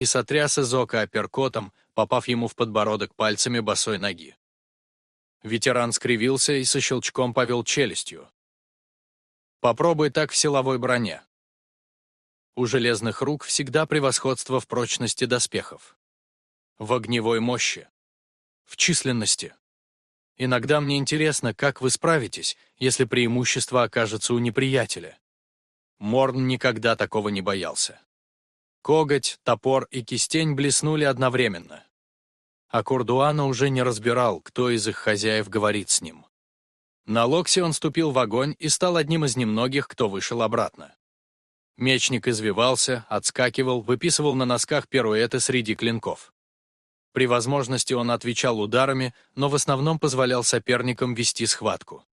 и сотряс Эзока апперкотом, попав ему в подбородок пальцами босой ноги. Ветеран скривился и со щелчком повел челюстью. Попробуй так в силовой броне. У железных рук всегда превосходство в прочности доспехов. В огневой мощи. В численности. Иногда мне интересно, как вы справитесь, если преимущество окажется у неприятеля. Морн никогда такого не боялся. Коготь, топор и кистень блеснули одновременно. А Курдуана уже не разбирал, кто из их хозяев говорит с ним. На Локсе он ступил в огонь и стал одним из немногих, кто вышел обратно. Мечник извивался, отскакивал, выписывал на носках пируэты среди клинков. При возможности он отвечал ударами, но в основном позволял соперникам вести схватку.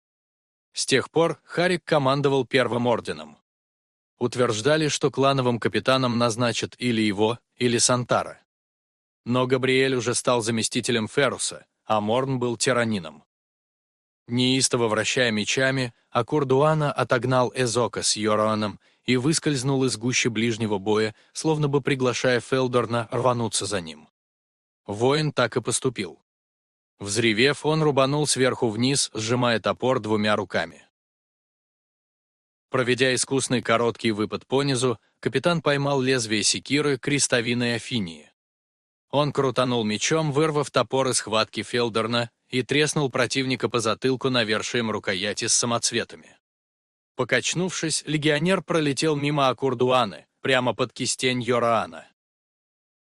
С тех пор Харик командовал Первым Орденом. Утверждали, что клановым капитаном назначат или его, или Сантара. Но Габриэль уже стал заместителем Феруса, а Морн был тиранином. Неистово вращая мечами, Акурдуана отогнал Эзока с Йораном и выскользнул из гущи ближнего боя, словно бы приглашая Фелдорна рвануться за ним. Воин так и поступил. Взревев, он рубанул сверху вниз, сжимая топор двумя руками. Проведя искусный короткий выпад понизу, капитан поймал лезвие секиры крестовиной Афинии. Он крутанул мечом, вырвав топор из хватки Фелдерна и треснул противника по затылку навершием рукояти с самоцветами. Покачнувшись, легионер пролетел мимо Акурдуаны, прямо под кистень Йораана.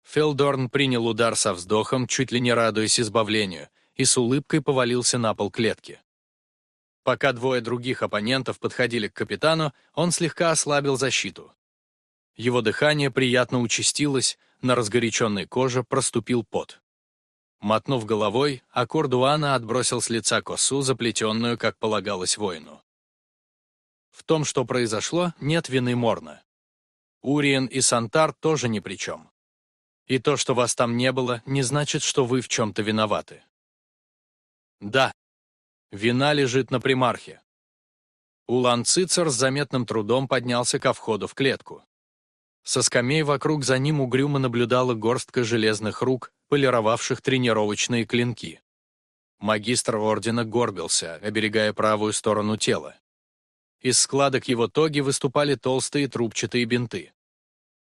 Фелдорн принял удар со вздохом, чуть ли не радуясь избавлению, и с улыбкой повалился на пол клетки. Пока двое других оппонентов подходили к капитану, он слегка ослабил защиту. Его дыхание приятно участилось, на разгоряченной коже проступил пот. Мотнув головой, Аккордуана отбросил с лица косу, заплетенную, как полагалось воину. В том, что произошло, нет вины Морна. Уриен и Сантар тоже ни при чем. И то, что вас там не было, не значит, что вы в чем-то виноваты. Да, вина лежит на примархе. Улан Цицер с заметным трудом поднялся ко входу в клетку. Со скамей вокруг за ним угрюмо наблюдала горстка железных рук, полировавших тренировочные клинки. Магистр ордена горбился, оберегая правую сторону тела. Из складок его тоги выступали толстые трубчатые бинты.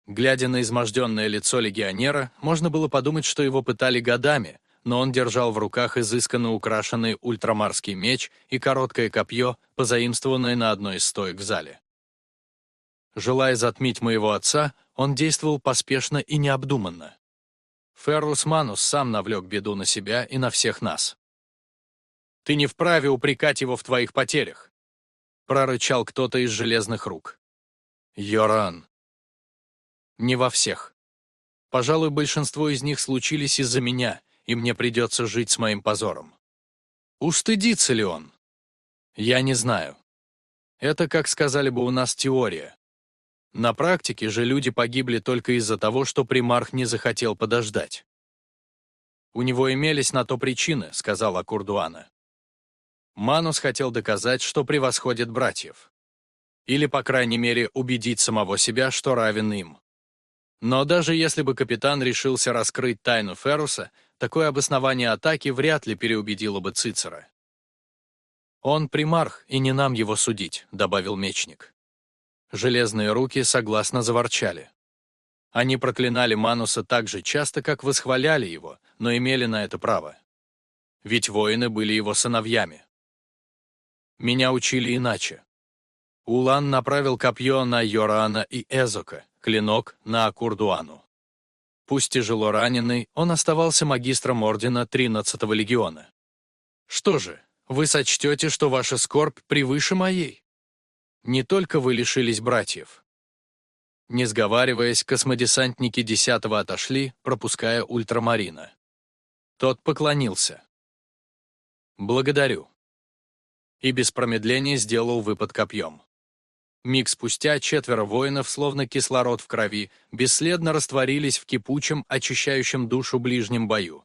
Глядя на изможденное лицо легионера, можно было подумать, что его пытали годами, но он держал в руках изысканно украшенный ультрамарский меч и короткое копье, позаимствованное на одной из стоек в зале. Желая затмить моего отца, он действовал поспешно и необдуманно. Феррус Манус сам навлек беду на себя и на всех нас. «Ты не вправе упрекать его в твоих потерях», — прорычал кто-то из железных рук. «Йоран». «Не во всех. Пожалуй, большинство из них случились из-за меня, и мне придется жить с моим позором. Устыдится ли он? Я не знаю. Это, как сказали бы у нас, теория. На практике же люди погибли только из-за того, что примарх не захотел подождать. «У него имелись на то причины», — сказала Курдуана. Манус хотел доказать, что превосходит братьев. Или, по крайней мере, убедить самого себя, что равен им. Но даже если бы капитан решился раскрыть тайну Феруса, такое обоснование атаки вряд ли переубедило бы Цицера. «Он примарх, и не нам его судить», — добавил мечник. Железные руки согласно заворчали. Они проклинали Мануса так же часто, как восхваляли его, но имели на это право. Ведь воины были его сыновьями. Меня учили иначе. Улан направил копье на Йорана и Эзока, клинок на Акурдуану. Пусть тяжело раненый, он оставался магистром ордена 13-го легиона. Что же, вы сочтете, что ваша скорбь превыше моей? Не только вы лишились братьев. Не сговариваясь, космодесантники десятого отошли, пропуская ультрамарина. Тот поклонился. «Благодарю». И без промедления сделал выпад копьем. Миг спустя четверо воинов, словно кислород в крови, бесследно растворились в кипучем, очищающем душу ближнем бою.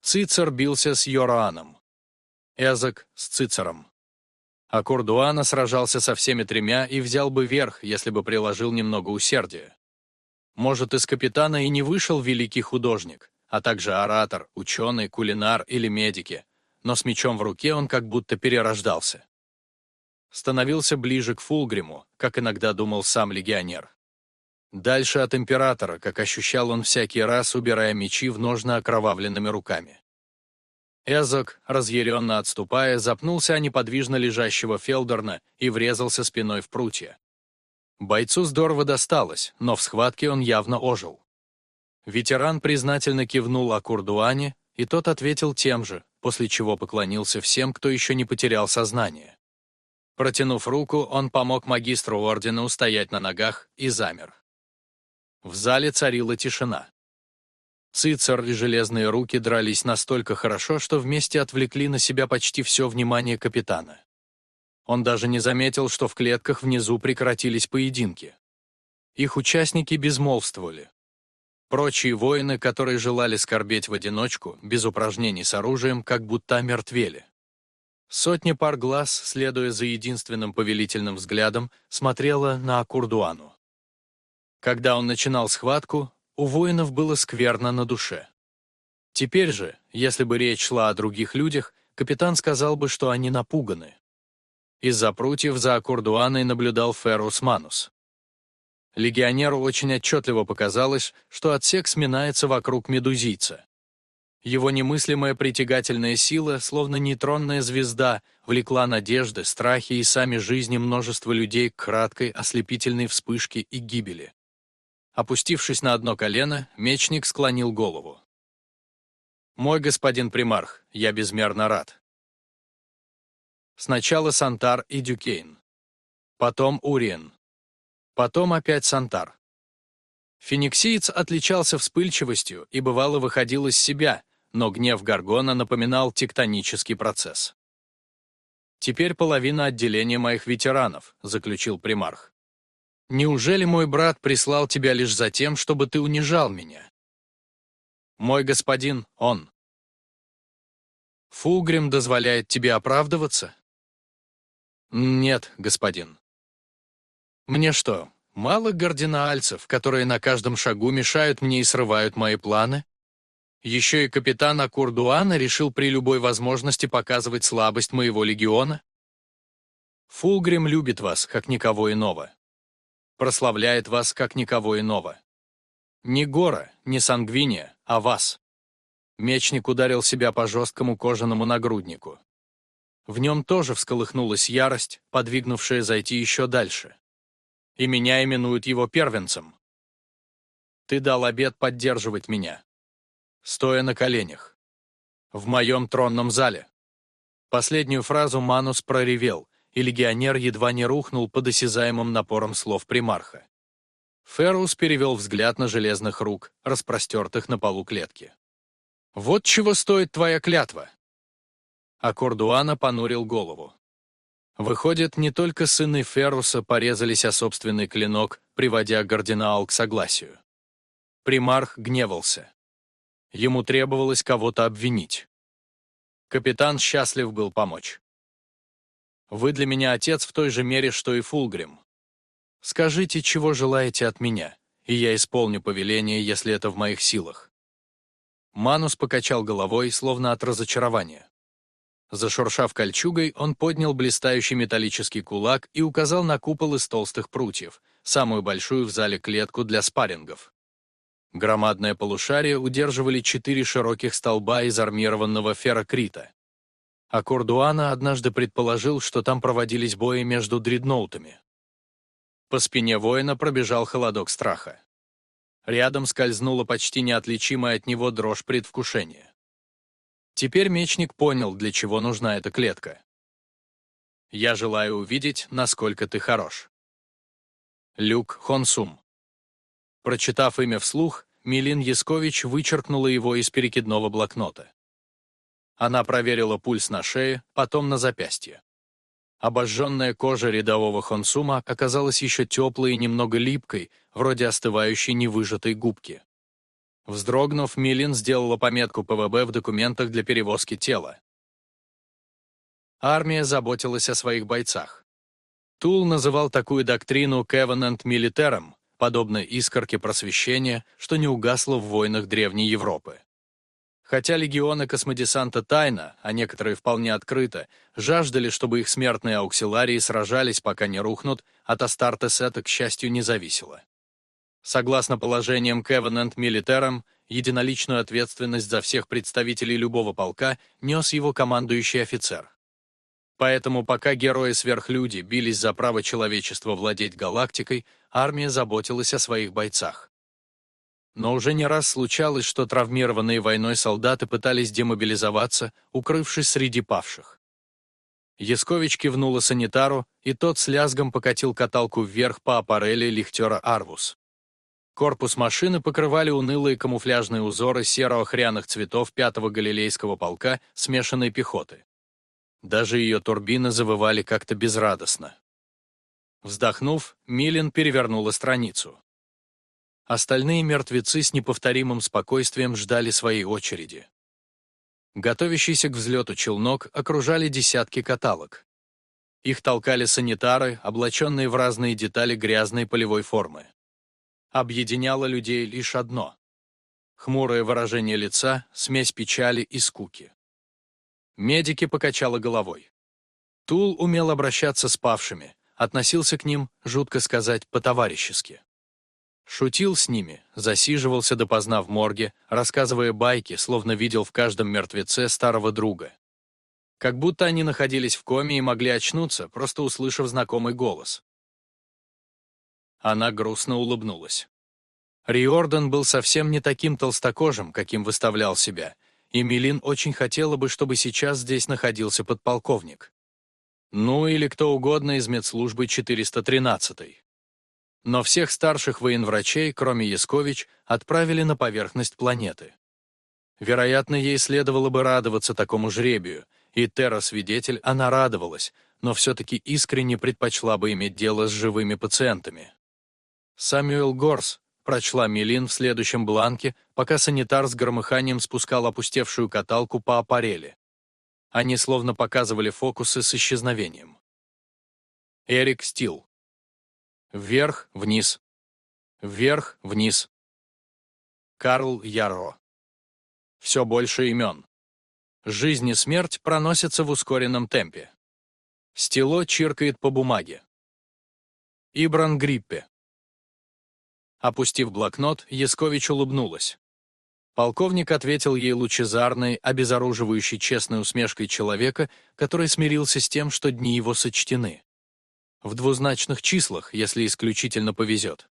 Цицер бился с Йорааном. Эзок с Цицером. А Курдуана сражался со всеми тремя и взял бы верх, если бы приложил немного усердия. Может, из капитана и не вышел великий художник, а также оратор, ученый, кулинар или медики, но с мечом в руке он как будто перерождался. Становился ближе к Фулгриму, как иногда думал сам легионер. Дальше от императора, как ощущал он всякий раз, убирая мечи в ножны окровавленными руками. Эзок, разъяренно отступая, запнулся о неподвижно лежащего Фелдерна и врезался спиной в прутья. Бойцу здорово досталось, но в схватке он явно ожил. Ветеран признательно кивнул Акурдуане, и тот ответил тем же, после чего поклонился всем, кто еще не потерял сознание. Протянув руку, он помог магистру ордена устоять на ногах и замер. В зале царила тишина. Цицер и железные руки дрались настолько хорошо, что вместе отвлекли на себя почти все внимание капитана. Он даже не заметил, что в клетках внизу прекратились поединки. Их участники безмолвствовали. Прочие воины, которые желали скорбеть в одиночку, без упражнений с оружием, как будто омертвели. Сотни пар глаз, следуя за единственным повелительным взглядом, смотрела на Акурдуану. Когда он начинал схватку, у воинов было скверно на душе. Теперь же, если бы речь шла о других людях, капитан сказал бы, что они напуганы. Из-за прутьев за Акурдуаной наблюдал Феррус Манус. Легионеру очень отчетливо показалось, что отсек сминается вокруг медузийца. Его немыслимая притягательная сила, словно нейтронная звезда, влекла надежды, страхи и сами жизни множества людей к краткой, ослепительной вспышке и гибели. Опустившись на одно колено, мечник склонил голову. «Мой господин примарх, я безмерно рад». Сначала Сантар и Дюкейн. Потом Уриен. Потом опять Сантар. Фениксиец отличался вспыльчивостью и бывало выходил из себя, но гнев Горгона напоминал тектонический процесс. «Теперь половина отделения моих ветеранов», — заключил примарх. Неужели мой брат прислал тебя лишь за тем, чтобы ты унижал меня? Мой господин, он. Фулгрим дозволяет тебе оправдываться? Нет, господин. Мне что, мало гардинаальцев, которые на каждом шагу мешают мне и срывают мои планы? Еще и капитан Акурдуана решил при любой возможности показывать слабость моего легиона? Фулгрим любит вас, как никого иного прославляет вас как никого иного. Не Гора, не Сангвиния, а вас. Мечник ударил себя по жесткому кожаному нагруднику. В нем тоже всколыхнулась ярость, подвигнувшая зайти еще дальше. И меня именуют его первенцем. Ты дал обет поддерживать меня. Стоя на коленях. В моем тронном зале. Последнюю фразу Манус проревел, и легионер едва не рухнул под осязаемым напором слов примарха. Феррус перевел взгляд на железных рук, распростертых на полу клетки. «Вот чего стоит твоя клятва!» А Кордуана понурил голову. Выходит, не только сыны Ферруса порезались о собственный клинок, приводя Гординаал к согласию. Примарх гневался. Ему требовалось кого-то обвинить. Капитан счастлив был помочь. Вы для меня отец в той же мере, что и Фулгрим. Скажите, чего желаете от меня, и я исполню повеление, если это в моих силах». Манус покачал головой, словно от разочарования. Зашуршав кольчугой, он поднял блистающий металлический кулак и указал на купол из толстых прутьев, самую большую в зале клетку для спаррингов. Громадное полушарие удерживали четыре широких столба из армированного феррокрита а Кордуана однажды предположил, что там проводились бои между дредноутами. По спине воина пробежал холодок страха. Рядом скользнула почти неотличимая от него дрожь предвкушения. Теперь мечник понял, для чего нужна эта клетка. «Я желаю увидеть, насколько ты хорош». Люк Хонсум. Прочитав имя вслух, Милин Яскович вычеркнула его из перекидного блокнота. Она проверила пульс на шее, потом на запястье. Обожженная кожа рядового Хонсума оказалась еще теплой и немного липкой, вроде остывающей невыжатой губки. Вздрогнув, Милин сделала пометку ПВБ в документах для перевозки тела. Армия заботилась о своих бойцах. Тул называл такую доктрину «Covenant Militarum», подобно искорке просвещения, что не угасло в войнах Древней Европы. Хотя легионы космодесанта тайно, а некоторые вполне открыто, жаждали, чтобы их смертные ауксиларии сражались, пока не рухнут, от Астартес это, к счастью, не зависело. Согласно положениям Covenant Militarum, единоличную ответственность за всех представителей любого полка нес его командующий офицер. Поэтому пока герои-сверхлюди бились за право человечества владеть галактикой, армия заботилась о своих бойцах. Но уже не раз случалось, что травмированные войной солдаты пытались демобилизоваться, укрывшись среди павших. Яскович кивнула санитару, и тот с лязгом покатил каталку вверх по аппарели лихтера «Арвус». Корпус машины покрывали унылые камуфляжные узоры серо-охряных цветов пятого галилейского полка смешанной пехоты. Даже ее турбины завывали как-то безрадостно. Вздохнув, Милин перевернула страницу. Остальные мертвецы с неповторимым спокойствием ждали своей очереди. Готовящийся к взлету челнок окружали десятки каталог. Их толкали санитары, облаченные в разные детали грязной полевой формы объединяло людей лишь одно — хмурое выражение лица, смесь печали и скуки. Медики покачала головой. Тул умел обращаться с павшими, относился к ним, жутко сказать, по-товарищески. Шутил с ними, засиживался допоздна в морге, рассказывая байки, словно видел в каждом мертвеце старого друга. Как будто они находились в коме и могли очнуться, просто услышав знакомый голос. Она грустно улыбнулась. Риордан был совсем не таким толстокожим, каким выставлял себя, и Милин очень хотела бы, чтобы сейчас здесь находился подполковник. Ну или кто угодно из медслужбы 413-й. Но всех старших военврачей, кроме Яскович, отправили на поверхность планеты. Вероятно, ей следовало бы радоваться такому жребию, и Терра-свидетель она радовалась, но все-таки искренне предпочла бы иметь дело с живыми пациентами. Самюэл Горс, прочла Милин в следующем бланке, пока санитар с громыханием спускал опустевшую каталку по аппарели. Они словно показывали фокусы с исчезновением. Эрик Стил. Вверх, вниз. Вверх, вниз. Карл Яро. Все больше имен. Жизнь и смерть проносятся в ускоренном темпе. Стило чиркает по бумаге. Ибран Гриппе. Опустив блокнот, Яскович улыбнулась. Полковник ответил ей лучезарной, обезоруживающей честной усмешкой человека, который смирился с тем, что дни его сочтены. В двузначных числах, если исключительно повезет.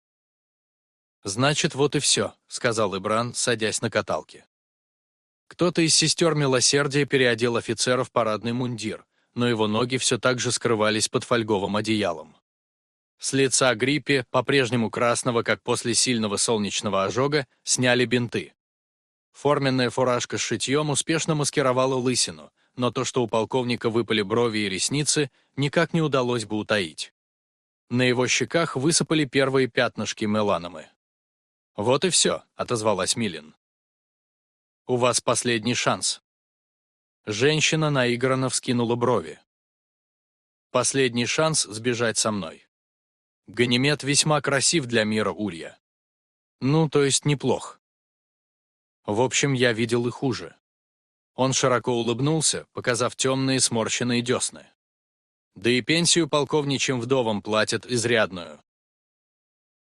«Значит, вот и все», — сказал Ибран, садясь на каталке. Кто-то из сестер милосердия переодел офицера в парадный мундир, но его ноги все так же скрывались под фольговым одеялом. С лица Гриппи, по-прежнему красного, как после сильного солнечного ожога, сняли бинты. Форменная фуражка с шитьем успешно маскировала лысину, но то, что у полковника выпали брови и ресницы, никак не удалось бы утаить. На его щеках высыпали первые пятнышки меланомы. «Вот и все», — отозвалась Милин. «У вас последний шанс». Женщина наигранно вскинула брови. «Последний шанс сбежать со мной». Ганимед весьма красив для мира Улья. Ну, то есть неплох. В общем, я видел и хуже. Он широко улыбнулся, показав темные сморщенные десны. Да и пенсию полковничьим вдовам платят изрядную.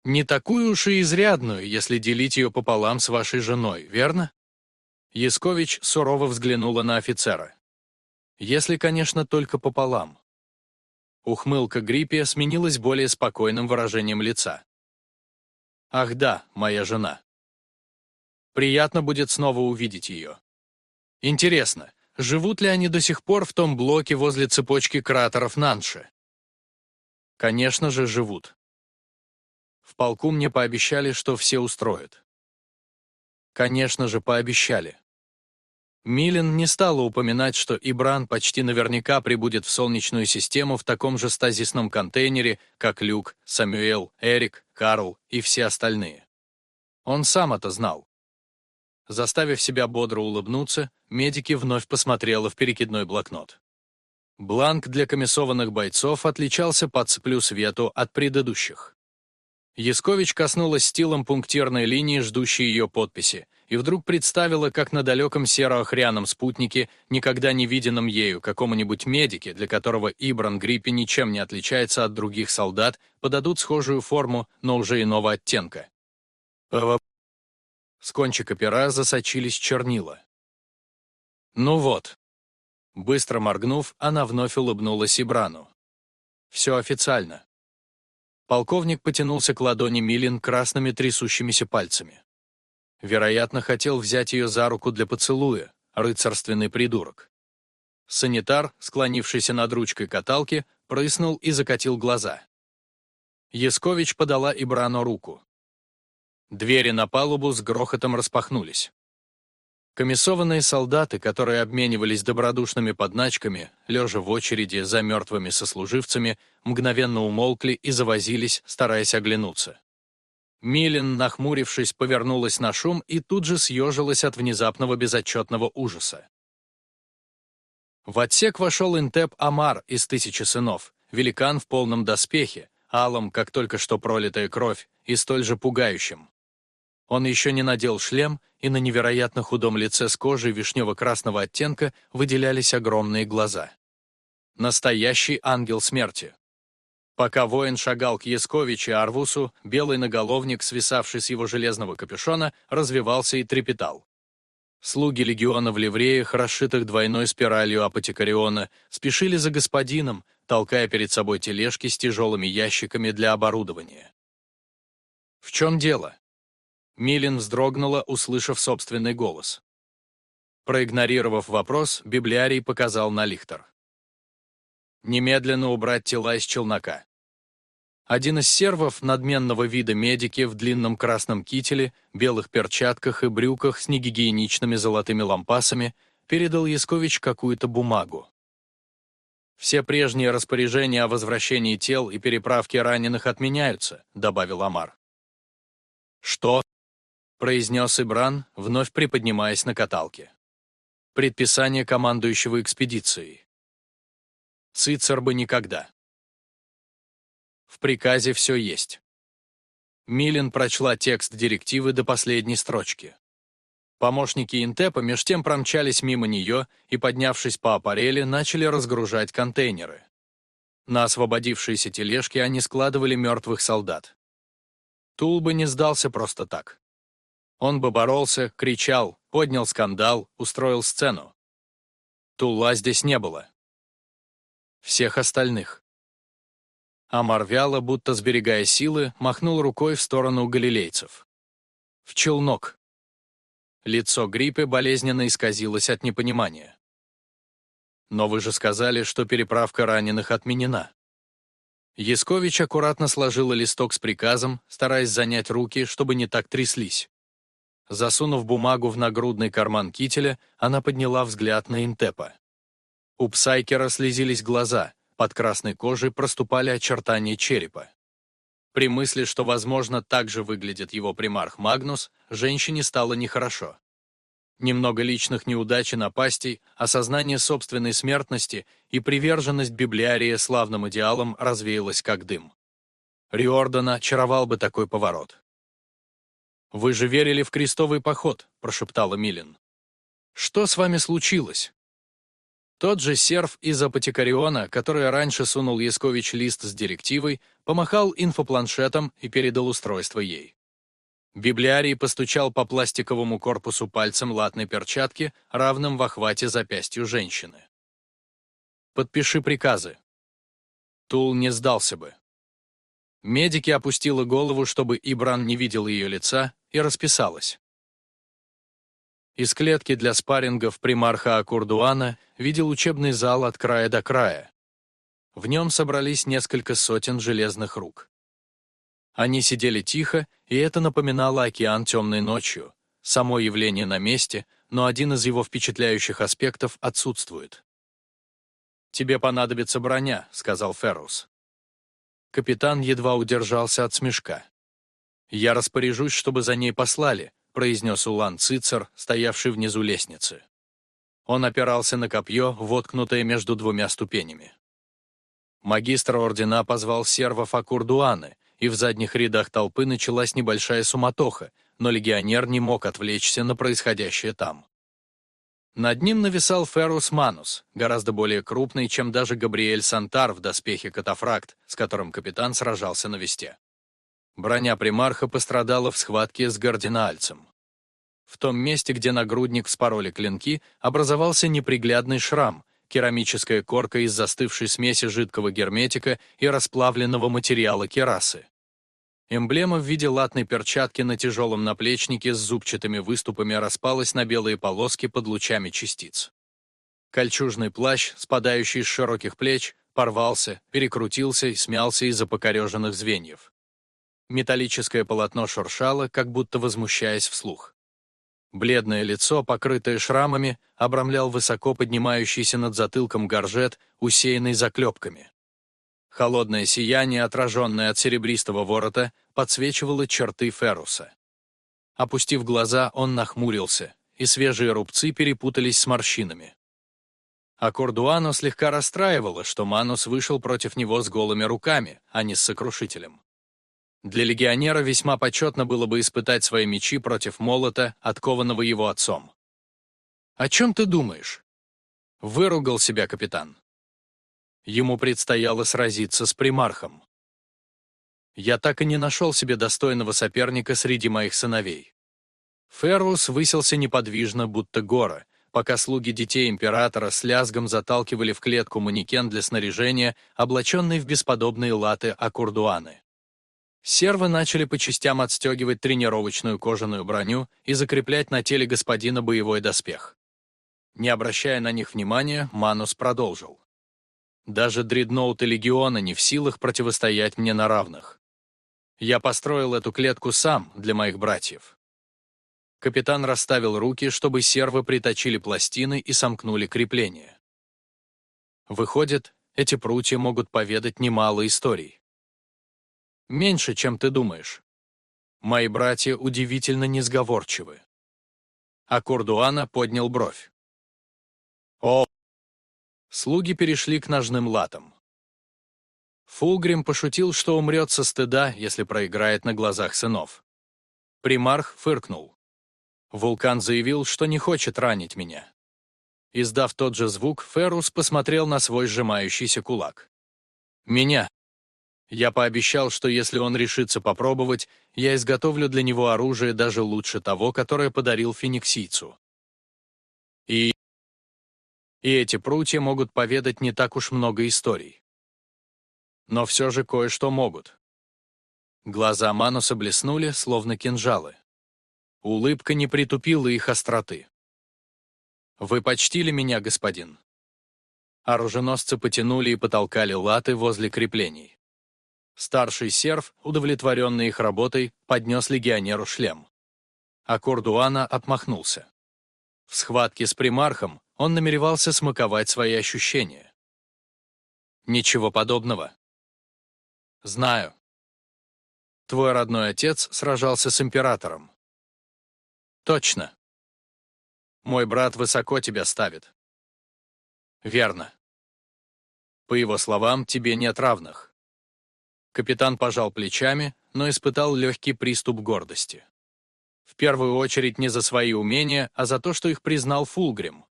Не такую уж и изрядную, если делить ее пополам с вашей женой, верно? Яскович сурово взглянула на офицера. Если, конечно, только пополам. Ухмылка Гриппия сменилась более спокойным выражением лица. «Ах да, моя жена. Приятно будет снова увидеть ее. Интересно, живут ли они до сих пор в том блоке возле цепочки кратеров Нанши?» «Конечно же, живут. В полку мне пообещали, что все устроят. Конечно же, пообещали. Милин не стала упоминать, что Ибран почти наверняка прибудет в Солнечную систему в таком же стазисном контейнере, как Люк, Самюэл, Эрик, Карл и все остальные. Он сам это знал. Заставив себя бодро улыбнуться, медики вновь посмотрела в перекидной блокнот. Бланк для комиссованных бойцов отличался по цплю свету от предыдущих. Яскович коснулась стилом пунктирной линии, ждущей ее подписи, и вдруг представила, как на далеком серо-охряном спутнике, никогда не виденном ею какому-нибудь медике, для которого Ибран Гриппи ничем не отличается от других солдат, подадут схожую форму, но уже иного оттенка. С кончика пера засочились чернила. «Ну вот». Быстро моргнув, она вновь улыбнулась Ибрану. «Все официально». Полковник потянулся к ладони Милин красными трясущимися пальцами. Вероятно, хотел взять ее за руку для поцелуя, рыцарственный придурок. Санитар, склонившийся над ручкой каталки, прыснул и закатил глаза. Яскович подала Ибрану руку. Двери на палубу с грохотом распахнулись. Комиссованные солдаты, которые обменивались добродушными подначками, лежа в очереди за мертвыми сослуживцами, мгновенно умолкли и завозились, стараясь оглянуться. Милин, нахмурившись, повернулась на шум и тут же съежилась от внезапного безотчетного ужаса. В отсек вошел Интеп Амар из «Тысячи сынов», великан в полном доспехе, алом, как только что пролитая кровь, и столь же пугающим. Он еще не надел шлем, и на невероятно худом лице с кожей вишнево-красного оттенка выделялись огромные глаза. Настоящий ангел смерти. Пока воин шагал к Яскович и Арвусу, белый наголовник, свисавший с его железного капюшона, развивался и трепетал. Слуги легиона в ливреях, расшитых двойной спиралью апотекариона, спешили за господином, толкая перед собой тележки с тяжелыми ящиками для оборудования. В чем дело? Милин вздрогнула, услышав собственный голос. Проигнорировав вопрос, библиарий показал на лихтер. Немедленно убрать тела из челнока. Один из сервов надменного вида медики в длинном красном кителе, белых перчатках и брюках с негигиеничными золотыми лампасами передал Яскович какую-то бумагу. «Все прежние распоряжения о возвращении тел и переправке раненых отменяются», — добавил Амар. «Что?» — произнес Ибран, вновь приподнимаясь на каталке. «Предписание командующего экспедицией. Цицер бы никогда. В приказе все есть. Милин прочла текст директивы до последней строчки. Помощники Интепа меж тем промчались мимо нее и, поднявшись по аппарели, начали разгружать контейнеры. На освободившиеся тележки они складывали мертвых солдат. Тул бы не сдался просто так. Он бы боролся, кричал, поднял скандал, устроил сцену. Тула здесь не было всех остальных. Амар вяло, будто сберегая силы, махнул рукой в сторону галилейцев. В челнок. Лицо Гриппы болезненно исказилось от непонимания. «Но вы же сказали, что переправка раненых отменена». Яскович аккуратно сложила листок с приказом, стараясь занять руки, чтобы не так тряслись. Засунув бумагу в нагрудный карман кителя, она подняла взгляд на Интепа. У Псайкера слезились глаза, под красной кожей проступали очертания черепа. При мысли, что, возможно, так же выглядит его примарх Магнус, женщине стало нехорошо. Немного личных неудач и напастей, осознание собственной смертности и приверженность библиария славным идеалам развеялась как дым. Риордана очаровал бы такой поворот. «Вы же верили в крестовый поход», — прошептала Милин. «Что с вами случилось?» Тот же серф из апотекариона, который раньше сунул Яскович лист с директивой, помахал инфопланшетом и передал устройство ей. Библиарий постучал по пластиковому корпусу пальцем латной перчатки, равным в охвате запястью женщины. «Подпиши приказы». Тул не сдался бы. Медики опустила голову, чтобы Ибран не видел ее лица, и расписалась. Из клетки для спаррингов примарха Акурдуана видел учебный зал от края до края. В нем собрались несколько сотен железных рук. Они сидели тихо, и это напоминало океан темной ночью. Само явление на месте, но один из его впечатляющих аспектов отсутствует. «Тебе понадобится броня», — сказал Феррус. Капитан едва удержался от смешка. «Я распоряжусь, чтобы за ней послали», — произнес Улан Цицер, стоявший внизу лестницы. Он опирался на копье, воткнутое между двумя ступенями. Магистр ордена позвал сервов Акурдуаны, и в задних рядах толпы началась небольшая суматоха, но легионер не мог отвлечься на происходящее там. Над ним нависал Феррус Манус, гораздо более крупный, чем даже Габриэль Сантар в доспехе катафракт, с которым капитан сражался на весте. Броня примарха пострадала в схватке с гардинаальцем. В том месте, где нагрудник вспороли клинки, образовался неприглядный шрам, керамическая корка из застывшей смеси жидкого герметика и расплавленного материала керасы. Эмблема в виде латной перчатки на тяжелом наплечнике с зубчатыми выступами распалась на белые полоски под лучами частиц. Кольчужный плащ, спадающий с широких плеч, порвался, перекрутился и смялся из-за покореженных звеньев. Металлическое полотно шуршало, как будто возмущаясь вслух. Бледное лицо, покрытое шрамами, обрамлял высоко поднимающийся над затылком горжет, усеянный заклепками. Холодное сияние, отраженное от серебристого ворота, подсвечивало черты Феруса. Опустив глаза, он нахмурился, и свежие рубцы перепутались с морщинами. А Кордуано слегка расстраивало, что Манус вышел против него с голыми руками, а не с сокрушителем. Для легионера весьма почетно было бы испытать свои мечи против молота, откованного его отцом. «О чем ты думаешь?» Выругал себя капитан. Ему предстояло сразиться с примархом. Я так и не нашел себе достойного соперника среди моих сыновей. Феррус высился неподвижно, будто гора, пока слуги детей императора с лязгом заталкивали в клетку манекен для снаряжения, облаченный в бесподобные латы аккордуаны. Сервы начали по частям отстегивать тренировочную кожаную броню и закреплять на теле господина боевой доспех. Не обращая на них внимания, Манус продолжил. Даже дредноуты Легиона не в силах противостоять мне на равных. Я построил эту клетку сам для моих братьев. Капитан расставил руки, чтобы сервы приточили пластины и сомкнули крепления. Выходит, эти прутья могут поведать немало историй. Меньше, чем ты думаешь. Мои братья удивительно несговорчивы. А Курдуана поднял бровь. О, Слуги перешли к ножным латам. Фулгрим пошутил, что умрет со стыда, если проиграет на глазах сынов. Примарх фыркнул. Вулкан заявил, что не хочет ранить меня. Издав тот же звук, Феррус посмотрел на свой сжимающийся кулак. «Меня». Я пообещал, что если он решится попробовать, я изготовлю для него оружие даже лучше того, которое подарил фениксийцу. И и эти прутья могут поведать не так уж много историй. Но все же кое-что могут. Глаза Мануса блеснули, словно кинжалы. Улыбка не притупила их остроты. «Вы почтили меня, господин». Оруженосцы потянули и потолкали латы возле креплений. Старший серф, удовлетворенный их работой, поднес легионеру шлем. А Кордуана отмахнулся. В схватке с примархом он намеревался смаковать свои ощущения. Ничего подобного. Знаю. Твой родной отец сражался с императором. Точно. Мой брат высоко тебя ставит. Верно. По его словам, тебе нет равных. Капитан пожал плечами, но испытал легкий приступ гордости. В первую очередь не за свои умения, а за то, что их признал Фулгрим.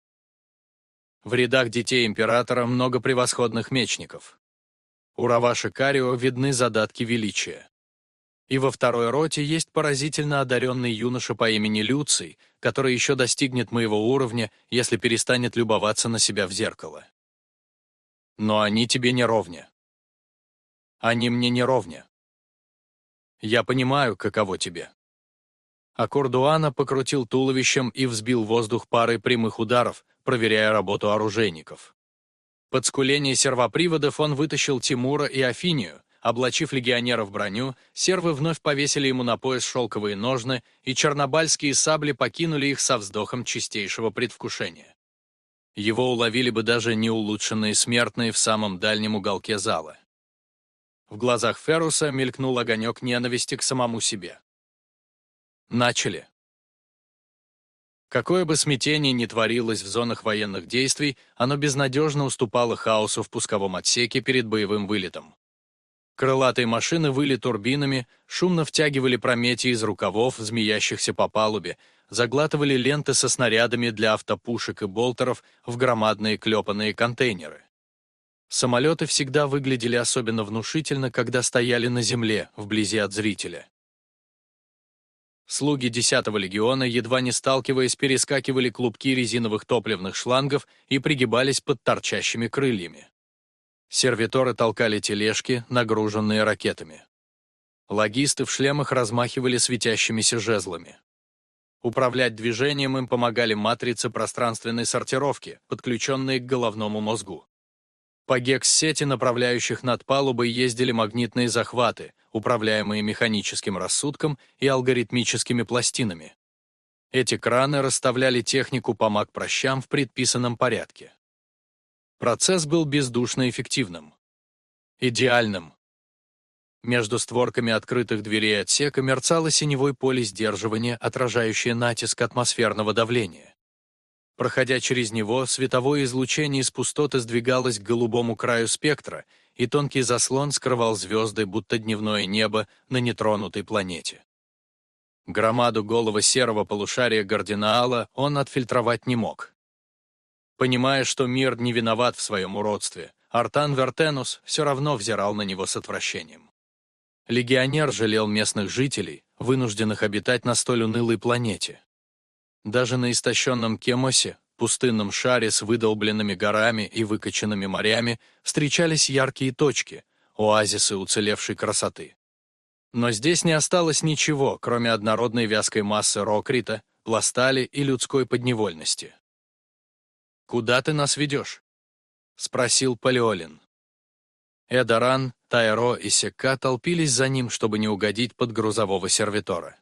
В рядах детей императора много превосходных мечников. У Раваши Карио видны задатки величия. И во второй роте есть поразительно одаренный юноша по имени Люций, который еще достигнет моего уровня, если перестанет любоваться на себя в зеркало. Но они тебе не ровня. Они мне не ровня. Я понимаю, каково тебе. А Кордуана покрутил туловищем и взбил воздух парой прямых ударов, проверяя работу оружейников. Под скуление сервоприводов он вытащил Тимура и Афинию, облачив легионера в броню, сервы вновь повесили ему на пояс шелковые ножны, и чернобальские сабли покинули их со вздохом чистейшего предвкушения. Его уловили бы даже неулучшенные смертные в самом дальнем уголке зала. В глазах Феруса мелькнул огонек ненависти к самому себе. Начали. Какое бы смятение ни творилось в зонах военных действий, оно безнадежно уступало хаосу в пусковом отсеке перед боевым вылетом. Крылатые машины выли турбинами, шумно втягивали промети из рукавов, змеящихся по палубе, заглатывали ленты со снарядами для автопушек и болтеров в громадные клепанные контейнеры. Самолеты всегда выглядели особенно внушительно, когда стояли на земле, вблизи от зрителя. Слуги 10-го легиона, едва не сталкиваясь, перескакивали клубки резиновых топливных шлангов и пригибались под торчащими крыльями. Сервиторы толкали тележки, нагруженные ракетами. Логисты в шлемах размахивали светящимися жезлами. Управлять движением им помогали матрицы пространственной сортировки, подключенные к головному мозгу. По гекс-сети, направляющих над палубой, ездили магнитные захваты, управляемые механическим рассудком и алгоритмическими пластинами. Эти краны расставляли технику по маг-прощам в предписанном порядке. Процесс был бездушно эффективным. Идеальным. Между створками открытых дверей отсека мерцало синевой поле сдерживания, отражающее натиск атмосферного давления. Проходя через него, световое излучение из пустоты сдвигалось к голубому краю спектра, и тонкий заслон скрывал звезды, будто дневное небо на нетронутой планете. Громаду голого серого полушария Гардинаала он отфильтровать не мог. Понимая, что мир не виноват в своем уродстве, Артан Вертенус все равно взирал на него с отвращением. Легионер жалел местных жителей, вынужденных обитать на столь унылой планете. Даже на истощенном Кемосе, пустынном шаре с выдолбленными горами и выкоченными морями, встречались яркие точки, оазисы уцелевшей красоты. Но здесь не осталось ничего, кроме однородной вязкой массы рокрита, пластали и людской подневольности. «Куда ты нас ведешь?» — спросил Палеолин. Эдаран, Тайро и Секка толпились за ним, чтобы не угодить под грузового сервитора.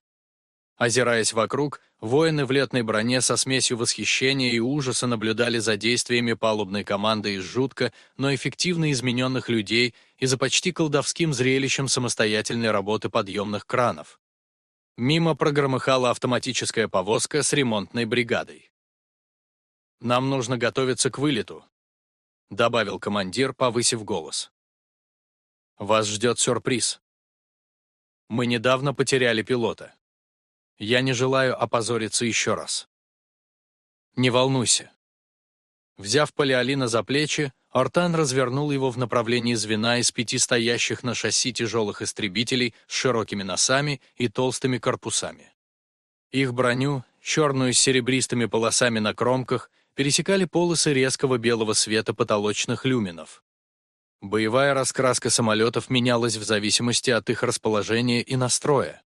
Озираясь вокруг, воины в летной броне со смесью восхищения и ужаса наблюдали за действиями палубной команды из жутко, но эффективно измененных людей и за почти колдовским зрелищем самостоятельной работы подъемных кранов. Мимо прогромыхала автоматическая повозка с ремонтной бригадой. «Нам нужно готовиться к вылету», — добавил командир, повысив голос. «Вас ждет сюрприз. Мы недавно потеряли пилота. Я не желаю опозориться еще раз». «Не волнуйся». Взяв Палеолина за плечи, Ортан развернул его в направлении звена из пяти стоящих на шасси тяжелых истребителей с широкими носами и толстыми корпусами. Их броню, черную с серебристыми полосами на кромках, пересекали полосы резкого белого света потолочных люминов. Боевая раскраска самолетов менялась в зависимости от их расположения и настроя.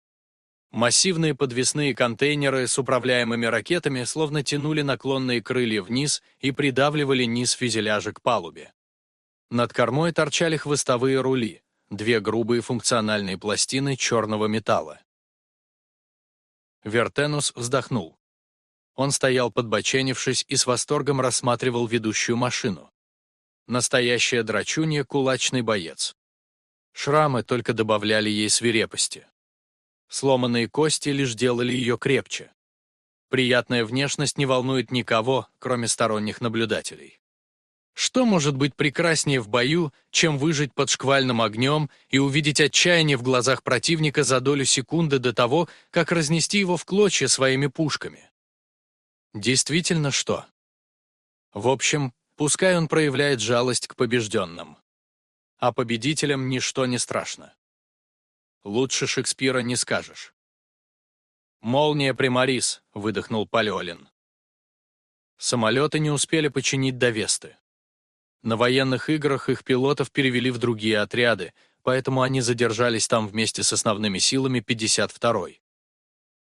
Массивные подвесные контейнеры с управляемыми ракетами словно тянули наклонные крылья вниз и придавливали низ фюзеляжа к палубе. Над кормой торчали хвостовые рули, две грубые функциональные пластины черного металла. Вертенус вздохнул. Он стоял подбоченившись и с восторгом рассматривал ведущую машину. Настоящая драчунья — кулачный боец. Шрамы только добавляли ей свирепости. Сломанные кости лишь делали ее крепче. Приятная внешность не волнует никого, кроме сторонних наблюдателей. Что может быть прекраснее в бою, чем выжить под шквальным огнем и увидеть отчаяние в глазах противника за долю секунды до того, как разнести его в клочья своими пушками? Действительно что? В общем, пускай он проявляет жалость к побежденным. А победителям ничто не страшно. Лучше Шекспира не скажешь. «Молния Примарис», — выдохнул Палеолин. Самолеты не успели починить до Весты. На военных играх их пилотов перевели в другие отряды, поэтому они задержались там вместе с основными силами 52-й.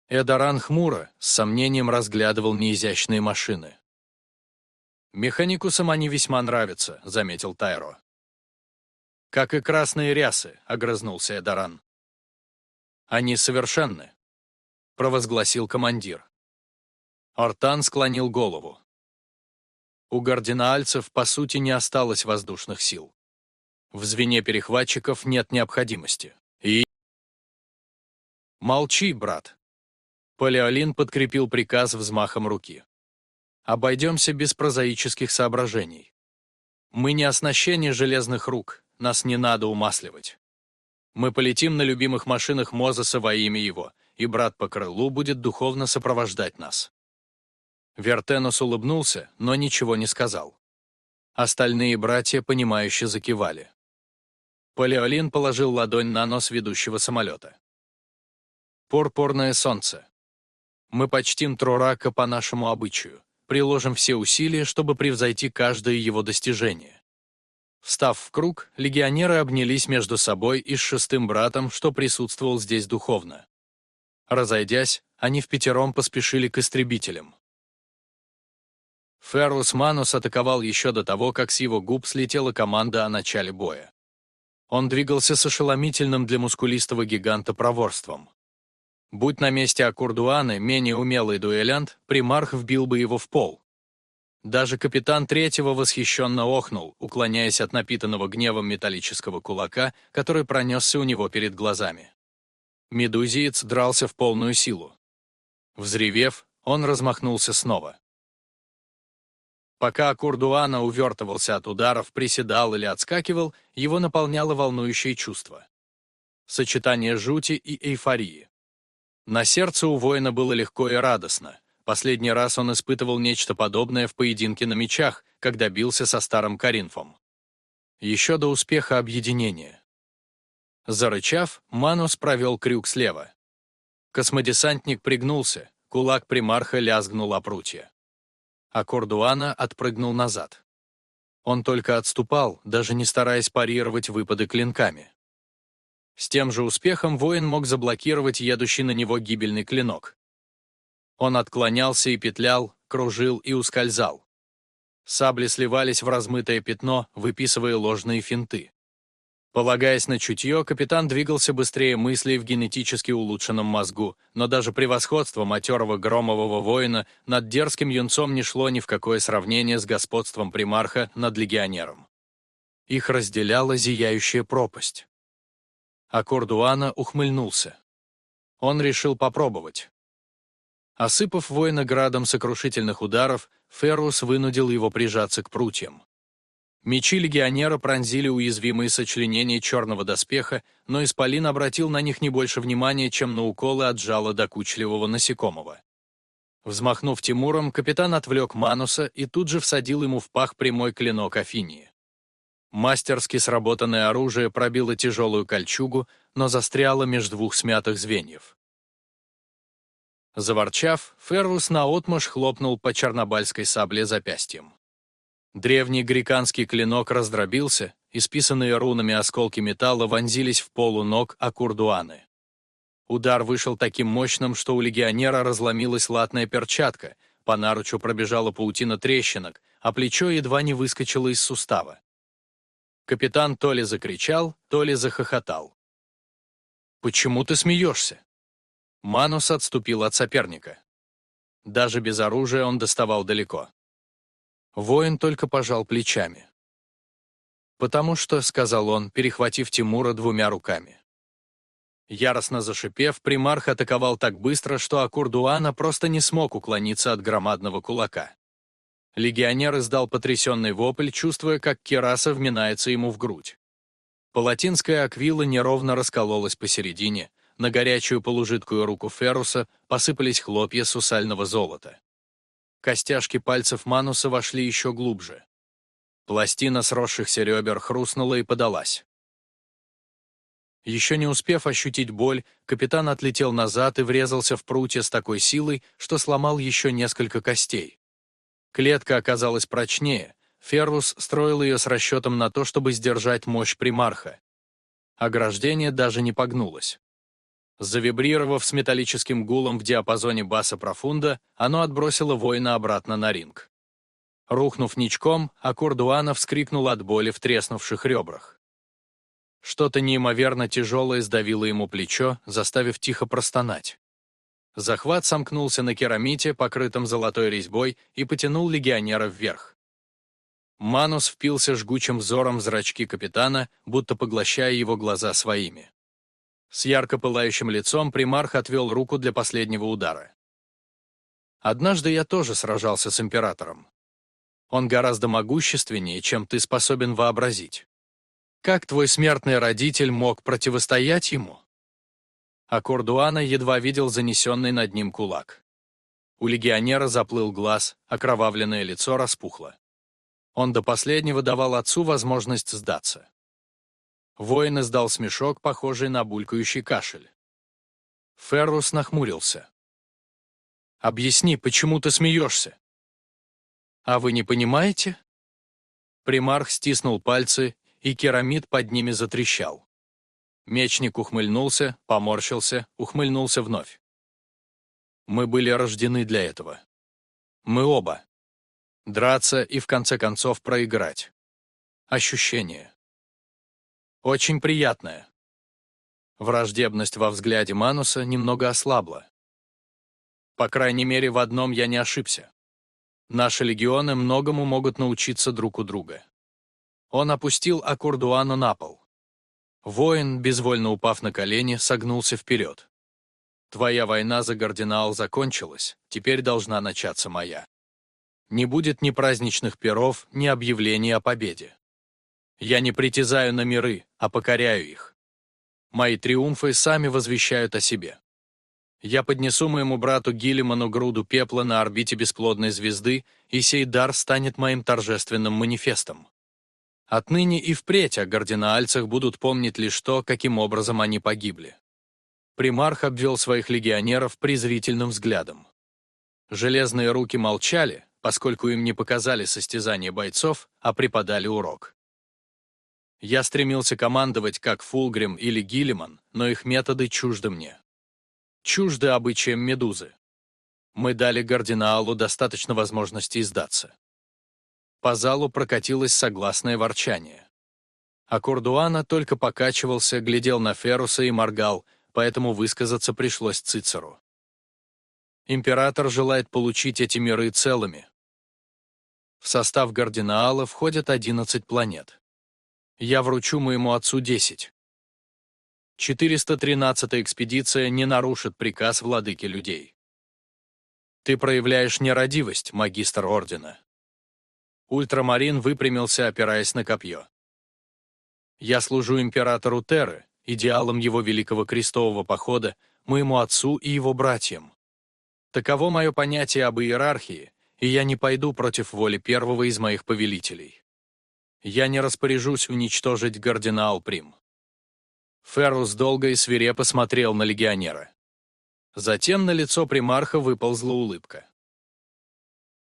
Эдаран хмуро, с сомнением разглядывал неизящные машины. «Механикусам они весьма нравятся», — заметил Тайро. «Как и красные рясы», — огрызнулся Эдаран. «Они совершенны», — провозгласил командир. Ортан склонил голову. У гардинаальцев, по сути, не осталось воздушных сил. В звене перехватчиков нет необходимости. И... «Молчи, брат», Палеолин подкрепил приказ взмахом руки. «Обойдемся без прозаических соображений. Мы не оснащение железных рук, нас не надо умасливать. Мы полетим на любимых машинах Мозеса во имя его, и брат по крылу будет духовно сопровождать нас». Вертенус улыбнулся, но ничего не сказал. Остальные братья, понимающе закивали. Палеолин положил ладонь на нос ведущего самолета. Порпорное солнце. Мы почтим Трурака по нашему обычаю, приложим все усилия, чтобы превзойти каждое его достижение. Встав в круг, легионеры обнялись между собой и с шестым братом, что присутствовал здесь духовно. Разойдясь, они в пятером поспешили к истребителям. Феррус Манус атаковал еще до того, как с его губ слетела команда о начале боя. Он двигался с ошеломительным для мускулистого гиганта проворством. Будь на месте Акурдуаны менее умелый дуэлянт, примарх вбил бы его в пол. Даже капитан третьего восхищенно охнул, уклоняясь от напитанного гневом металлического кулака, который пронесся у него перед глазами. Медузиец дрался в полную силу. Взревев, он размахнулся снова. Пока Курдуана увертывался от ударов, приседал или отскакивал, его наполняло волнующее чувство. Сочетание жути и эйфории. На сердце у воина было легко и радостно. Последний раз он испытывал нечто подобное в поединке на мечах, когда бился со старым Каринфом. Еще до успеха объединения. Зарычав, Манус провел крюк слева. Космодесантник пригнулся, кулак примарха лязгнул о прутья а Кордуана отпрыгнул назад. Он только отступал, даже не стараясь парировать выпады клинками. С тем же успехом воин мог заблокировать едущий на него гибельный клинок. Он отклонялся и петлял, кружил и ускользал. Сабли сливались в размытое пятно, выписывая ложные финты. Полагаясь на чутье, капитан двигался быстрее мыслей в генетически улучшенном мозгу, но даже превосходство матерого громового воина над дерзким юнцом не шло ни в какое сравнение с господством примарха над легионером. Их разделяла зияющая пропасть. А Кордуана ухмыльнулся. Он решил попробовать. Осыпав воина градом сокрушительных ударов, Феррус вынудил его прижаться к прутьям. Мечи легионера пронзили уязвимые сочленения черного доспеха, но Исполин обратил на них не больше внимания, чем на уколы от жала докучливого насекомого. Взмахнув Тимуром, капитан отвлек Мануса и тут же всадил ему в пах прямой клинок Афинии. Мастерски сработанное оружие пробило тяжелую кольчугу, но застряло между двух смятых звеньев. Заворчав, Феррус наотмашь хлопнул по чернобальской сабле запястьем. Древний греканский клинок раздробился, исписанные рунами осколки металла вонзились в полу ног Акурдуаны. Удар вышел таким мощным, что у легионера разломилась латная перчатка, по наручу пробежала паутина трещинок, а плечо едва не выскочило из сустава. Капитан то ли закричал, то ли захохотал. «Почему ты смеешься?» Манус отступил от соперника. Даже без оружия он доставал далеко. Воин только пожал плечами. «Потому что», — сказал он, перехватив Тимура двумя руками. Яростно зашипев, примарх атаковал так быстро, что Акурдуана просто не смог уклониться от громадного кулака. Легионер издал потрясенный вопль, чувствуя, как кераса вминается ему в грудь. Палатинская аквила неровно раскололась посередине, на горячую полужидкую руку Феруса посыпались хлопья сусального золота. Костяшки пальцев Мануса вошли еще глубже. Пластина сросшихся ребер хрустнула и подалась. Еще не успев ощутить боль, капитан отлетел назад и врезался в прутья с такой силой, что сломал еще несколько костей. Клетка оказалась прочнее, Феррус строил ее с расчетом на то, чтобы сдержать мощь примарха. Ограждение даже не погнулось. Завибрировав с металлическим гулом в диапазоне баса профунда, оно отбросило воина обратно на ринг. Рухнув ничком, Акурдуана вскрикнул от боли в треснувших ребрах. Что-то неимоверно тяжелое сдавило ему плечо, заставив тихо простонать. Захват сомкнулся на керамите, покрытом золотой резьбой, и потянул легионера вверх. Манус впился жгучим взором в зрачки капитана, будто поглощая его глаза своими. С ярко пылающим лицом примарх отвел руку для последнего удара. «Однажды я тоже сражался с императором. Он гораздо могущественнее, чем ты способен вообразить. Как твой смертный родитель мог противостоять ему? А Кордуана едва видел занесенный над ним кулак. У легионера заплыл глаз, окровавленное лицо распухло. Он до последнего давал отцу возможность сдаться. Воин издал смешок, похожий на булькающий кашель. Феррус нахмурился. «Объясни, почему ты смеешься?» «А вы не понимаете?» Примарх стиснул пальцы, и керамид под ними затрещал. Мечник ухмыльнулся, поморщился, ухмыльнулся вновь. «Мы были рождены для этого. Мы оба. Драться и в конце концов проиграть. Ощущение. Очень приятное. Враждебность во взгляде Мануса немного ослабла. По крайней мере, в одном я не ошибся. Наши легионы многому могут научиться друг у друга. Он опустил Аккордуану на пол. Воин, безвольно упав на колени, согнулся вперед. «Твоя война за Гардинал закончилась, теперь должна начаться моя. Не будет ни праздничных перов, ни объявлений о победе. Я не притязаю на миры, а покоряю их. Мои триумфы сами возвещают о себе. Я поднесу моему брату Гиллиману груду пепла на орбите бесплодной звезды, и сей дар станет моим торжественным манифестом. Отныне и впредь о гардинаальцах будут помнить лишь то, каким образом они погибли. Примарх обвел своих легионеров презрительным взглядом. Железные руки молчали, поскольку им не показали состязания бойцов, а преподали урок. Я стремился командовать как Фулгрим или Гиллиман, но их методы чужды мне чужды обычаям медузы. Мы дали Гардинаалу достаточно возможностей сдаться. По залу прокатилось согласное ворчание. А Курдуана только покачивался, глядел на Феруса и моргал, поэтому высказаться пришлось Цицеру. Император желает получить эти миры целыми. В состав Гардинаала входят 11 планет. Я вручу моему отцу 10. 413-я экспедиция не нарушит приказ владыки людей. Ты проявляешь нерадивость, магистр Ордена. Ультрамарин выпрямился, опираясь на копье. Я служу императору Терры, идеалом его великого крестового похода, моему отцу и его братьям. Таково мое понятие об иерархии, и я не пойду против воли первого из моих повелителей. Я не распоряжусь уничтожить Гардинал Прим. Феррус долго и свирепо смотрел на легионера. Затем на лицо примарха выползла улыбка.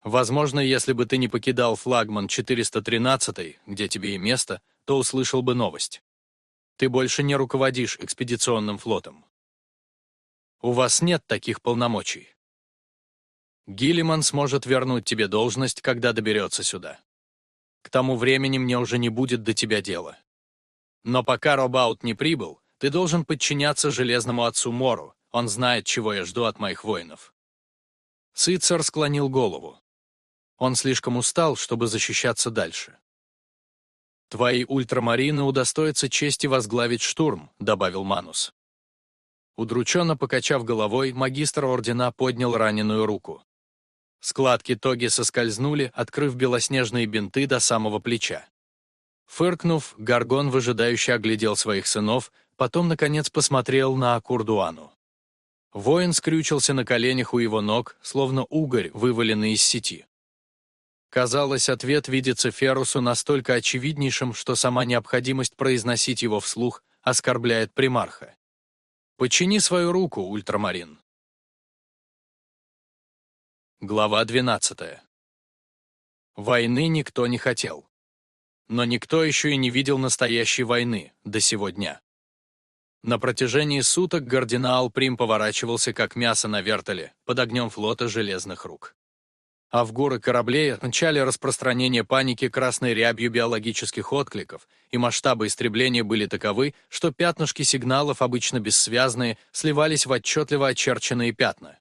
«Возможно, если бы ты не покидал флагман 413, где тебе и место, то услышал бы новость. Ты больше не руководишь экспедиционным флотом. У вас нет таких полномочий. Гиллиман сможет вернуть тебе должность, когда доберется сюда. К тому времени мне уже не будет до тебя дела. Но пока Робаут не прибыл, ты должен подчиняться железному отцу Мору, он знает, чего я жду от моих воинов». Цицер склонил голову. Он слишком устал, чтобы защищаться дальше. «Твои ультрамарины удостоятся чести возглавить штурм», — добавил Манус. Удрученно покачав головой, магистр ордена поднял раненую руку. Складки тоги соскользнули, открыв белоснежные бинты до самого плеча. Фыркнув, Гаргон выжидающе оглядел своих сынов, потом, наконец, посмотрел на Акурдуану. Воин скрючился на коленях у его ног, словно угорь, вываленный из сети. Казалось, ответ видится Ферусу настолько очевиднейшим, что сама необходимость произносить его вслух оскорбляет примарха. «Почини свою руку, ультрамарин». Глава 12. Войны никто не хотел но никто еще и не видел настоящей войны до сего дня. На протяжении суток Гардинал Прим поворачивался как мясо на вертоле под огнем флота железных рук. А в горы кораблей начали распространение паники красной рябью биологических откликов, и масштабы истребления были таковы, что пятнышки сигналов, обычно бессвязные, сливались в отчетливо очерченные пятна.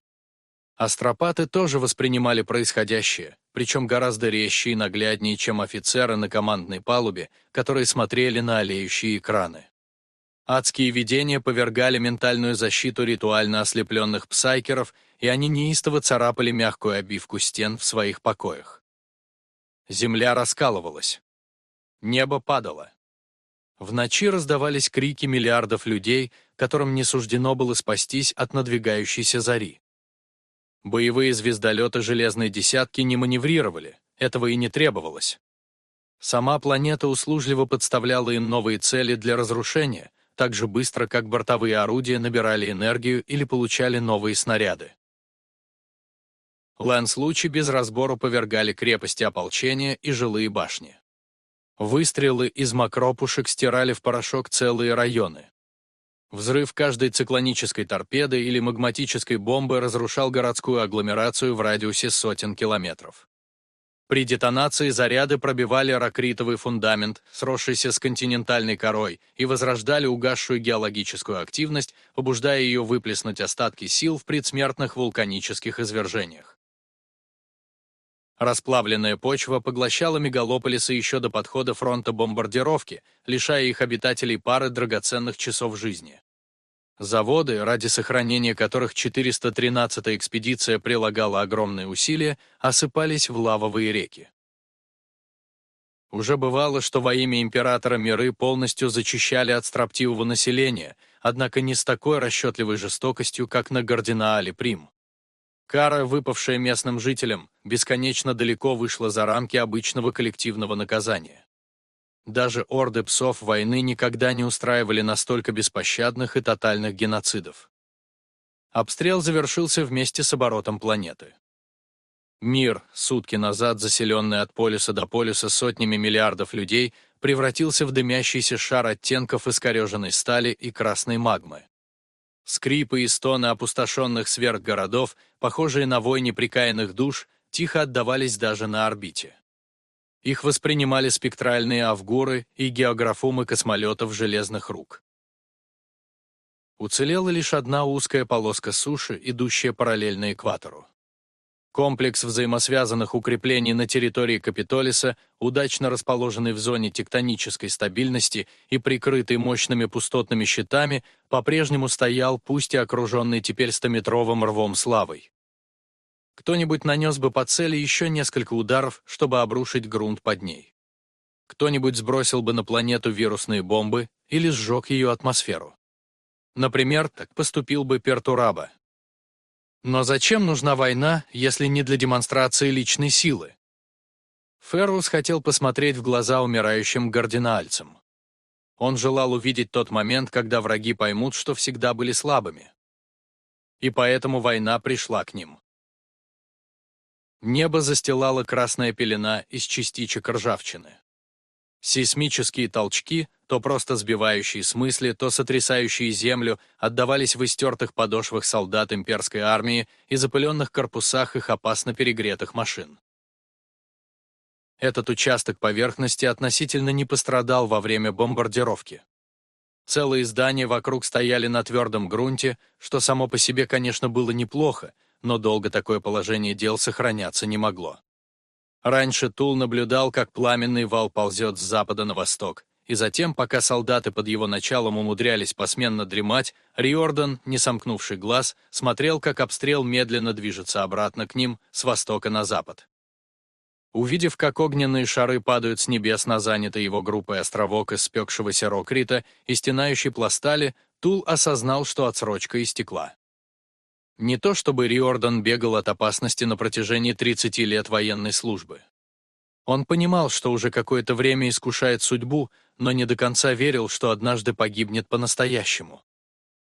Астропаты тоже воспринимали происходящее, причем гораздо резче и нагляднее, чем офицеры на командной палубе, которые смотрели на олеющие экраны. Адские видения повергали ментальную защиту ритуально ослепленных псайкеров, и они неистово царапали мягкую обивку стен в своих покоях. Земля раскалывалась. Небо падало. В ночи раздавались крики миллиардов людей, которым не суждено было спастись от надвигающейся зари. Боевые звездолеты «Железной десятки» не маневрировали, этого и не требовалось. Сама планета услужливо подставляла им новые цели для разрушения, так же быстро, как бортовые орудия набирали энергию или получали новые снаряды. Лэнс Лучи без разбору повергали крепости ополчения и жилые башни. Выстрелы из макропушек стирали в порошок целые районы. Взрыв каждой циклонической торпеды или магматической бомбы разрушал городскую агломерацию в радиусе сотен километров. При детонации заряды пробивали ракритовый фундамент, сросшийся с континентальной корой, и возрождали угасшую геологическую активность, побуждая ее выплеснуть остатки сил в предсмертных вулканических извержениях. Расплавленная почва поглощала мегалополисы еще до подхода фронта бомбардировки, лишая их обитателей пары драгоценных часов жизни. Заводы, ради сохранения которых 413-я экспедиция прилагала огромные усилия, осыпались в лавовые реки. Уже бывало, что во имя императора миры полностью зачищали от строптивого населения, однако не с такой расчетливой жестокостью, как на Гардинаале Прим. Кара, выпавшая местным жителям, бесконечно далеко вышла за рамки обычного коллективного наказания. Даже орды псов войны никогда не устраивали настолько беспощадных и тотальных геноцидов. Обстрел завершился вместе с оборотом планеты. Мир, сутки назад заселенный от полюса до полюса сотнями миллиардов людей, превратился в дымящийся шар оттенков искореженной стали и красной магмы. Скрипы и стоны опустошенных сверхгородов, похожие на вой неприкаянных душ, тихо отдавались даже на орбите. Их воспринимали спектральные авгуры и географумы космолетов железных рук. Уцелела лишь одна узкая полоска суши, идущая параллельно экватору. Комплекс взаимосвязанных укреплений на территории Капитолиса, удачно расположенный в зоне тектонической стабильности и прикрытый мощными пустотными щитами, по-прежнему стоял, пусть и окруженный теперь стометровым рвом славой кто-нибудь нанес бы по цели еще несколько ударов, чтобы обрушить грунт под ней. Кто-нибудь сбросил бы на планету вирусные бомбы или сжег ее атмосферу. Например, так поступил бы Пертураба. Но зачем нужна война, если не для демонстрации личной силы? Феррус хотел посмотреть в глаза умирающим гардинальцам. Он желал увидеть тот момент, когда враги поймут, что всегда были слабыми. И поэтому война пришла к ним. Небо застилала красная пелена из частичек ржавчины. Сейсмические толчки, то просто сбивающие с мысли, то сотрясающие землю, отдавались в истертых подошвах солдат имперской армии и запыленных корпусах их опасно перегретых машин. Этот участок поверхности относительно не пострадал во время бомбардировки. Целые здания вокруг стояли на твердом грунте, что само по себе, конечно, было неплохо, но долго такое положение дел сохраняться не могло. Раньше Тул наблюдал, как пламенный вал ползет с запада на восток, и затем, пока солдаты под его началом умудрялись посменно дремать, Риордан, не сомкнувший глаз, смотрел, как обстрел медленно движется обратно к ним с востока на запад. Увидев, как огненные шары падают с небес на занятый его группой островок из спекшегося рокрита и стенающей пластали, Тул осознал, что отсрочка истекла. Не то чтобы Риордан бегал от опасности на протяжении 30 лет военной службы. Он понимал, что уже какое-то время искушает судьбу, но не до конца верил, что однажды погибнет по-настоящему.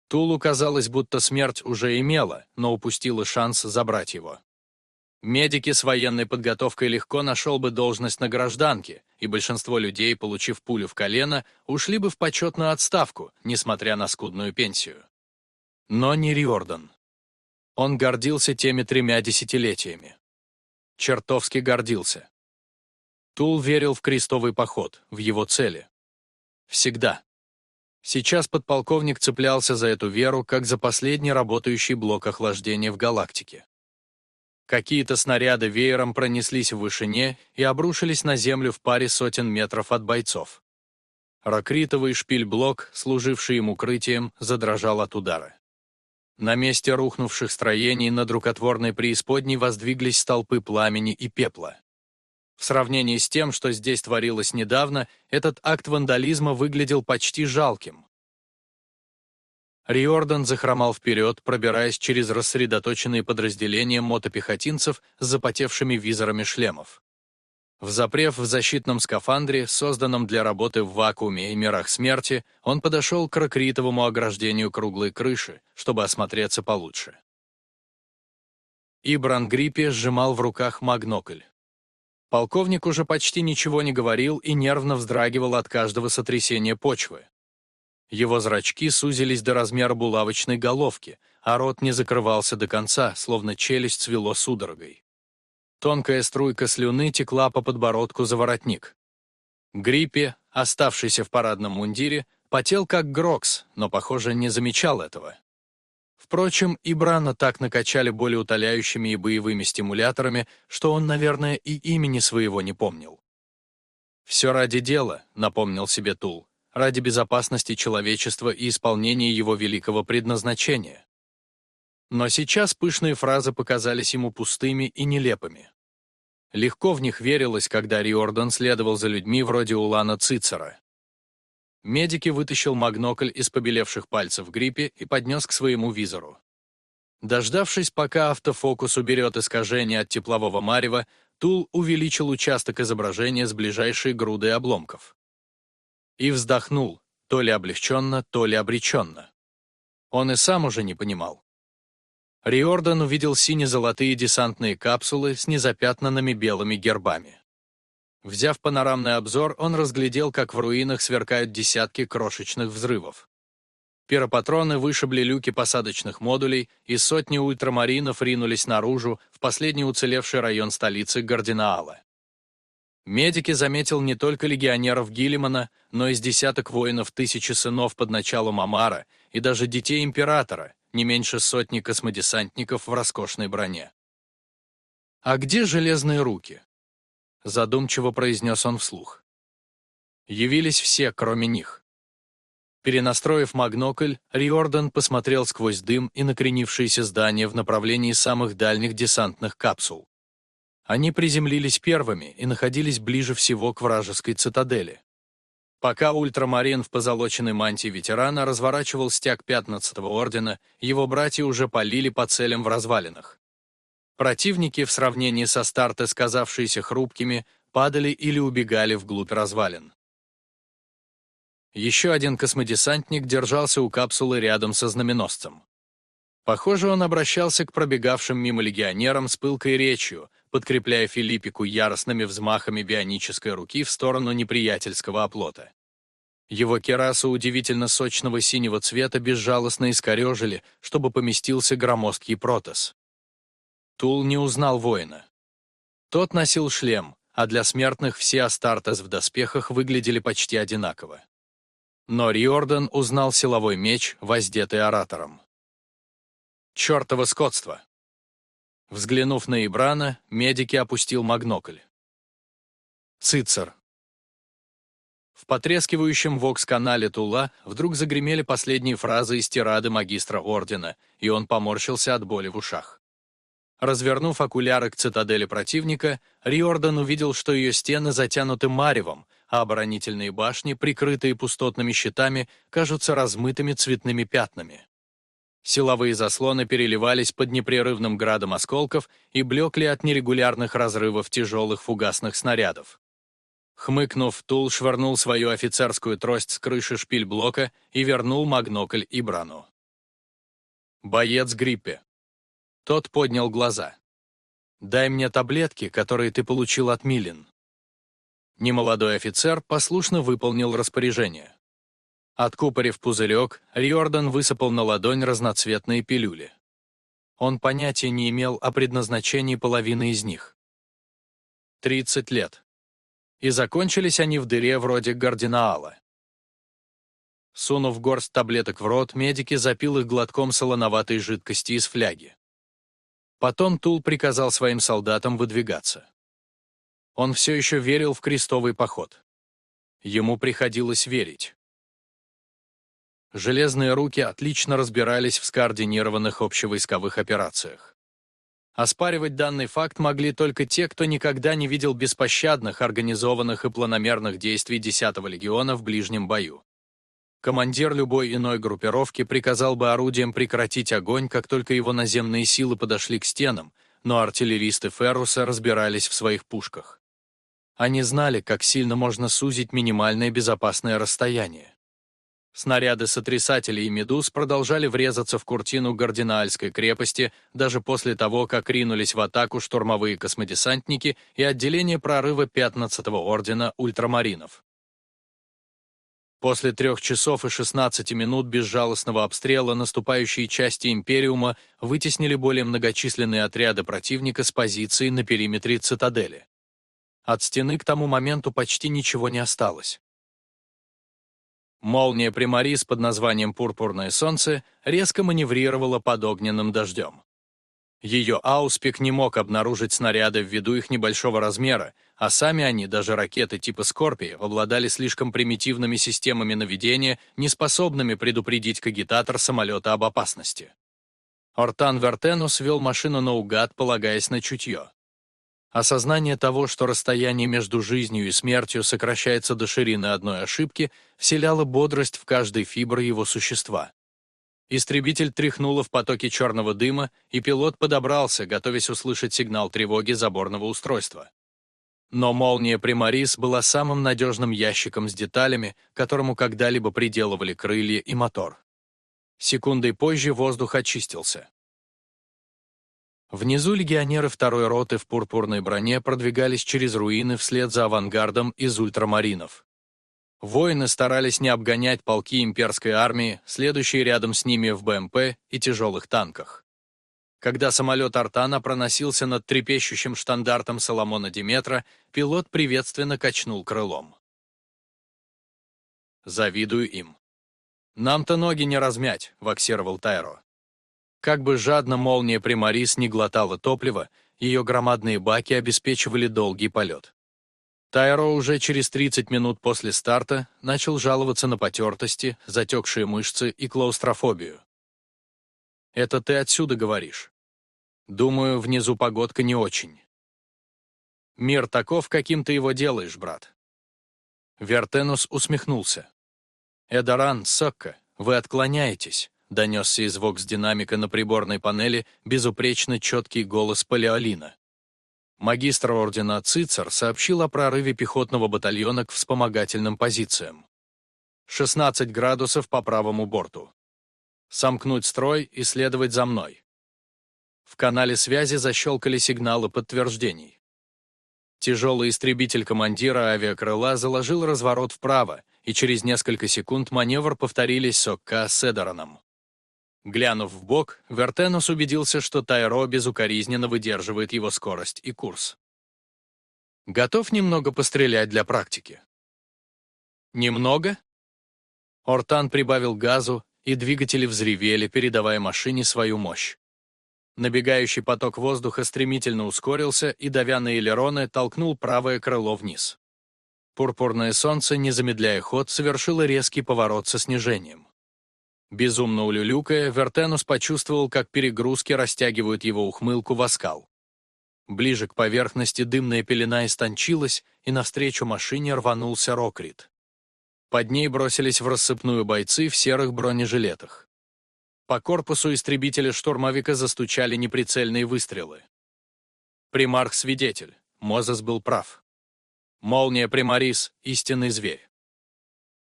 Тулу казалось, будто смерть уже имела, но упустила шанс забрать его. Медики с военной подготовкой легко нашел бы должность на гражданке, и большинство людей, получив пулю в колено, ушли бы в почетную отставку, несмотря на скудную пенсию. Но не Риордан. Он гордился теми тремя десятилетиями. Чертовски гордился. Тул верил в крестовый поход, в его цели. Всегда. Сейчас подполковник цеплялся за эту веру, как за последний работающий блок охлаждения в галактике. Какие-то снаряды веером пронеслись в вышине и обрушились на землю в паре сотен метров от бойцов. Ракритовый шпиль-блок, служивший им укрытием, задрожал от удара. На месте рухнувших строений над рукотворной преисподней воздвиглись столпы пламени и пепла. В сравнении с тем, что здесь творилось недавно, этот акт вандализма выглядел почти жалким. Риордан захромал вперед, пробираясь через рассредоточенные подразделения мотопехотинцев с запотевшими визорами шлемов. Взапрев в защитном скафандре, созданном для работы в вакууме и мирах смерти, он подошел к ракритовому ограждению круглой крыши, чтобы осмотреться получше. Ибран Гриппи сжимал в руках магнокль. Полковник уже почти ничего не говорил и нервно вздрагивал от каждого сотрясения почвы. Его зрачки сузились до размера булавочной головки, а рот не закрывался до конца, словно челюсть свело судорогой. Тонкая струйка слюны текла по подбородку за воротник. Гриппи, оставшийся в парадном мундире, потел как Грокс, но, похоже, не замечал этого. Впрочем, и Брана так накачали более утоляющими и боевыми стимуляторами, что он, наверное, и имени своего не помнил. «Все ради дела», — напомнил себе Тул, «ради безопасности человечества и исполнения его великого предназначения». Но сейчас пышные фразы показались ему пустыми и нелепыми. Легко в них верилось, когда Риордан следовал за людьми вроде Улана Цицера. Медики вытащил магнокль из побелевших пальцев гриппе и поднес к своему визору. Дождавшись, пока автофокус уберет искажение от теплового марева, Тул увеличил участок изображения с ближайшей грудой обломков. И вздохнул, то ли облегченно, то ли обреченно. Он и сам уже не понимал. Риордан увидел сине-золотые десантные капсулы с незапятнанными белыми гербами. Взяв панорамный обзор, он разглядел, как в руинах сверкают десятки крошечных взрывов. Пиропатроны вышибли люки посадочных модулей, и сотни ультрамаринов ринулись наружу в последний уцелевший район столицы Гардинаала. Медики заметил не только легионеров Гиллимана, но и с десяток воинов тысячи сынов под началом Амара и даже детей императора, не меньше сотни космодесантников в роскошной броне. «А где железные руки?» — задумчиво произнес он вслух. Явились все, кроме них. Перенастроив магнокль, Риордан посмотрел сквозь дым и накренившиеся здания в направлении самых дальних десантных капсул. Они приземлились первыми и находились ближе всего к вражеской цитадели. Пока ультрамарин в позолоченной мантии ветерана разворачивал стяг 15-го ордена, его братья уже полили по целям в развалинах. Противники, в сравнении со старта сказавшиеся хрупкими, падали или убегали вглубь развалин. Еще один космодесантник держался у капсулы рядом со знаменосцем. Похоже, он обращался к пробегавшим мимо легионерам с пылкой речью, подкрепляя Филиппику яростными взмахами бионической руки в сторону неприятельского оплота. Его керасу удивительно сочного синего цвета безжалостно искорежили, чтобы поместился громоздкий протез. Тул не узнал воина. Тот носил шлем, а для смертных все Астартес в доспехах выглядели почти одинаково. Но Риордан узнал силовой меч, воздетый оратором. Чёртово скотство! Взглянув на Ибрана, медики опустил магнокль. Цицер. В потрескивающем вокс-канале Тула вдруг загремели последние фразы из тирады магистра Ордена, и он поморщился от боли в ушах. Развернув окуляры к цитадели противника, Риордан увидел, что ее стены затянуты маревом, а оборонительные башни, прикрытые пустотными щитами, кажутся размытыми цветными пятнами. Силовые заслоны переливались под непрерывным градом осколков и блекли от нерегулярных разрывов тяжелых фугасных снарядов. Хмыкнув, Тул швырнул свою офицерскую трость с крыши шпильблока и вернул магнокль Ибрану. «Боец Гриппе». Тот поднял глаза. «Дай мне таблетки, которые ты получил от Милин». Немолодой офицер послушно выполнил распоряжение. Откупорив пузырек, Риордан высыпал на ладонь разноцветные пилюли. Он понятия не имел о предназначении половины из них. 30 лет. И закончились они в дыре вроде гардинаала. Сунув горсть таблеток в рот, медики запил их глотком солоноватой жидкости из фляги. Потом Тул приказал своим солдатам выдвигаться. Он все еще верил в крестовый поход. Ему приходилось верить. Железные руки отлично разбирались в скоординированных общевойсковых операциях. Оспаривать данный факт могли только те, кто никогда не видел беспощадных, организованных и планомерных действий 10-го легиона в ближнем бою. Командир любой иной группировки приказал бы орудиям прекратить огонь, как только его наземные силы подошли к стенам, но артиллеристы Ферруса разбирались в своих пушках. Они знали, как сильно можно сузить минимальное безопасное расстояние. Снаряды сотрясателей и «Медуз» продолжали врезаться в куртину Гардинаальской крепости даже после того, как ринулись в атаку штурмовые космодесантники и отделение прорыва 15-го ордена ультрамаринов. После трех часов и 16 минут безжалостного обстрела наступающие части Империума вытеснили более многочисленные отряды противника с позиций на периметре цитадели. От стены к тому моменту почти ничего не осталось. Молния Примарис под названием «Пурпурное солнце» резко маневрировала под огненным дождем. Ее ауспик не мог обнаружить снаряды ввиду их небольшого размера, а сами они, даже ракеты типа «Скорпии», обладали слишком примитивными системами наведения, не способными предупредить кагитатор самолета об опасности. Ортан Вертенус вел машину наугад, полагаясь на чутье. Осознание того, что расстояние между жизнью и смертью сокращается до ширины одной ошибки, вселяло бодрость в каждой фибре его существа. Истребитель тряхнуло в потоке черного дыма, и пилот подобрался, готовясь услышать сигнал тревоги заборного устройства. Но молния Примарис была самым надежным ящиком с деталями, которому когда-либо приделывали крылья и мотор. Секундой позже воздух очистился. Внизу легионеры второй роты в пурпурной броне продвигались через руины вслед за авангардом из ультрамаринов. Воины старались не обгонять полки имперской армии, следующие рядом с ними в БМП и тяжелых танках. Когда самолет Артана проносился над трепещущим штандартом Соломона Диметра, пилот приветственно качнул крылом. «Завидую им. Нам-то ноги не размять», — ваксировал Тайро. Как бы жадно молния Примарис не глотала топлива, ее громадные баки обеспечивали долгий полет. Тайро уже через 30 минут после старта начал жаловаться на потертости, затекшие мышцы и клаустрофобию. «Это ты отсюда говоришь?» «Думаю, внизу погодка не очень». «Мир таков, каким ты его делаешь, брат». Вертенус усмехнулся. «Эдаран, Сокка, вы отклоняетесь. — донесся из вокс-динамика на приборной панели безупречно четкий голос Палеолина. Магистр ордена Цицер сообщил о прорыве пехотного батальона к вспомогательным позициям. 16 градусов по правому борту. Сомкнуть строй и следовать за мной. В канале связи защелкали сигналы подтверждений. Тяжелый истребитель командира авиакрыла заложил разворот вправо, и через несколько секунд маневр повторились с ОК Седораном. Глянув в бок, Вертенус убедился, что Тайро безукоризненно выдерживает его скорость и курс. Готов немного пострелять для практики. Немного? Ортан прибавил газу, и двигатели взревели, передавая машине свою мощь. Набегающий поток воздуха стремительно ускорился и, давя на элероны, толкнул правое крыло вниз. Пурпурное солнце, не замедляя ход, совершило резкий поворот со снижением. Безумно улюлюкая, Вертенус почувствовал, как перегрузки растягивают его ухмылку в оскал. Ближе к поверхности дымная пелена истончилась, и навстречу машине рванулся Рокрит. Под ней бросились в рассыпную бойцы в серых бронежилетах. По корпусу истребителя-штурмовика застучали неприцельные выстрелы. Примарх-свидетель. Мозес был прав. Молния Примарис — истинный зверь.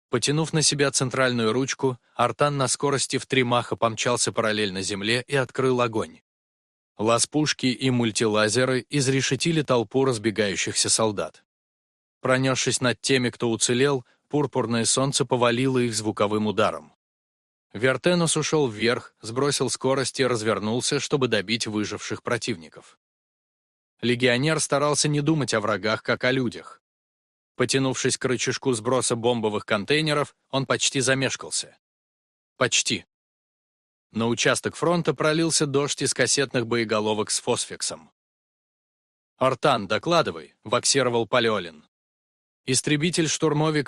Потянув на себя центральную ручку, Артан на скорости в три маха помчался параллельно земле и открыл огонь. Лаз-пушки и мультилазеры изрешетили толпу разбегающихся солдат. Пронесшись над теми, кто уцелел, пурпурное солнце повалило их звуковым ударом. Вертенус ушел вверх, сбросил скорость и развернулся, чтобы добить выживших противников. Легионер старался не думать о врагах, как о людях. Потянувшись к рычажку сброса бомбовых контейнеров, он почти замешкался. Почти. На участок фронта пролился дождь из кассетных боеголовок с фосфиксом. «Артан, докладывай», — ваксировал Палеолин. Истребитель-штурмовик